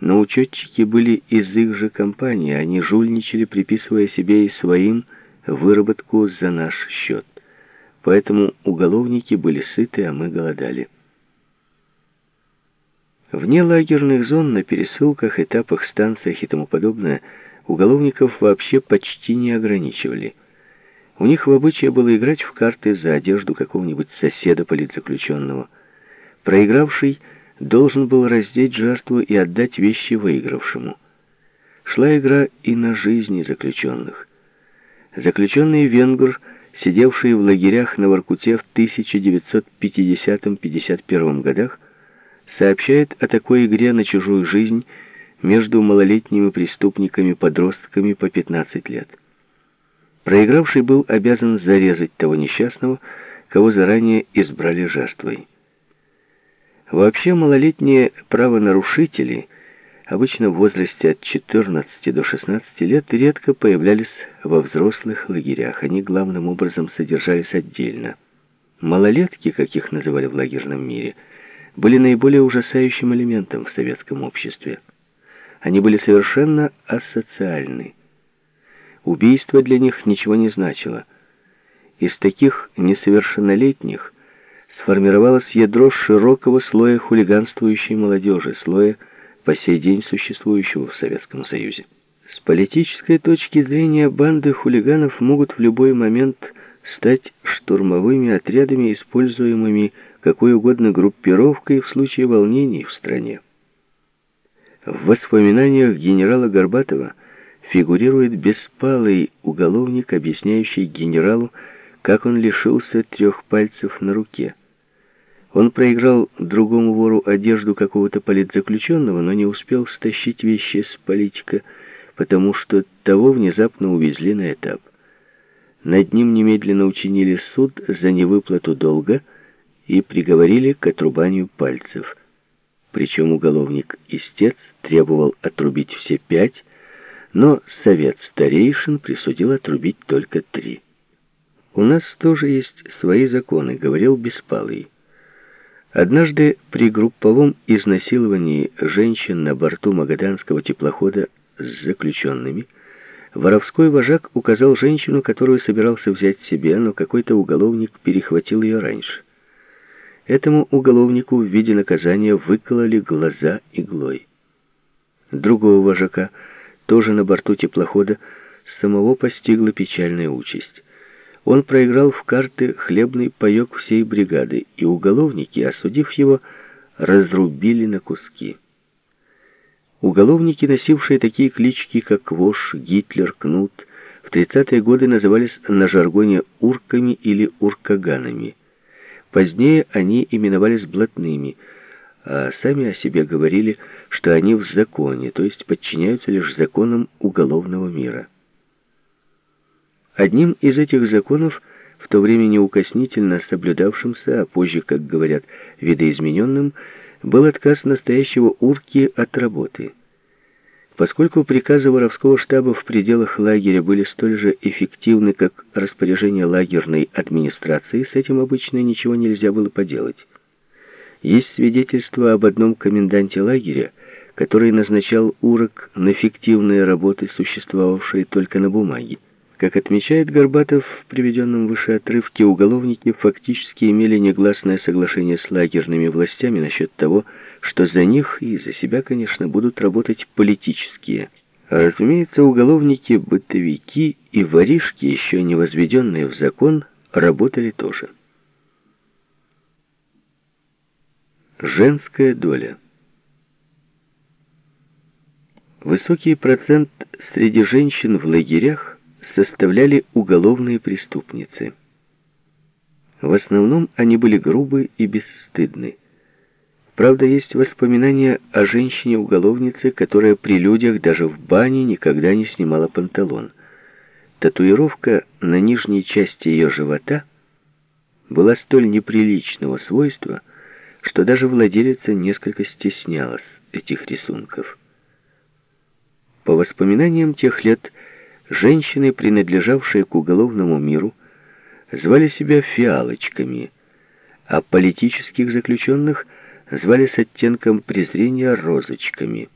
но учетчики были из их же компании, они жульничали, приписывая себе и своим выработку за наш счет. Поэтому уголовники были сыты, а мы голодали. Вне лагерных зон, на пересылках, этапах, станциях и тому подобное, уголовников вообще почти не ограничивали. У них в обычае было играть в карты за одежду какого-нибудь соседа политзаключенного. Проигравший должен был раздеть жертву и отдать вещи выигравшему. Шла игра и на жизни заключенных. Заключенный венгр, сидевший в лагерях на Воркуте в 1950-51 годах, сообщает о такой игре на чужую жизнь между малолетними преступниками-подростками по 15 лет. Проигравший был обязан зарезать того несчастного, кого заранее избрали жертвой. Вообще малолетние правонарушители, обычно в возрасте от 14 до 16 лет, редко появлялись во взрослых лагерях. Они главным образом содержались отдельно. Малолетки, как их называли в лагерном мире – были наиболее ужасающим элементом в советском обществе. Они были совершенно асоциальны. Убийство для них ничего не значило. Из таких несовершеннолетних сформировалось ядро широкого слоя хулиганствующей молодежи, слоя по сей день существующего в Советском Союзе. С политической точки зрения банды хулиганов могут в любой момент стать штурмовыми отрядами, используемыми какой угодно группировкой в случае волнений в стране. В воспоминаниях генерала Горбатова фигурирует беспалый уголовник, объясняющий генералу, как он лишился трех пальцев на руке. Он проиграл другому вору одежду какого-то политзаключенного, но не успел стащить вещи с политика, потому что того внезапно увезли на этап. Над ним немедленно учинили суд за невыплату долга и приговорили к отрубанию пальцев. Причем уголовник-истец требовал отрубить все пять, но совет старейшин присудил отрубить только три. «У нас тоже есть свои законы», — говорил Беспалый. Однажды при групповом изнасиловании женщин на борту магаданского теплохода с заключенными Воровской вожак указал женщину, которую собирался взять себе, но какой-то уголовник перехватил ее раньше. Этому уголовнику в виде наказания выкололи глаза иглой. Другого вожака, тоже на борту теплохода, самого постигла печальная участь. Он проиграл в карты хлебный паек всей бригады, и уголовники, осудив его, разрубили на куски. Уголовники, носившие такие клички, как Вош, Гитлер, Кнут, в 30-е годы назывались на жаргоне урками или уркаганами. Позднее они именовались блатными, а сами о себе говорили, что они в законе, то есть подчиняются лишь законам уголовного мира. Одним из этих законов, в то время неукоснительно соблюдавшимся, а позже, как говорят, видоизмененным, был отказ настоящего урки от работы. Поскольку приказы воровского штаба в пределах лагеря были столь же эффективны, как распоряжение лагерной администрации, с этим обычно ничего нельзя было поделать. Есть свидетельство об одном коменданте лагеря, который назначал урок на фиктивные работы, существовавшие только на бумаге. Как отмечает Горбатов в приведенном выше отрывке, уголовники фактически имели негласное соглашение с лагерными властями насчет того, что за них и за себя, конечно, будут работать политические. А разумеется, уголовники, бытовики и воришки, еще не возведенные в закон, работали тоже. Женская доля Высокий процент среди женщин в лагерях составляли уголовные преступницы. В основном они были грубы и бесстыдны. Правда, есть воспоминания о женщине-уголовнице, которая при людях даже в бане никогда не снимала панталон. Татуировка на нижней части ее живота была столь неприличного свойства, что даже владелица несколько стеснялась этих рисунков. По воспоминаниям тех лет, Женщины, принадлежавшие к уголовному миру, звали себя фиалочками, а политических заключенных звали с оттенком презрения розочками –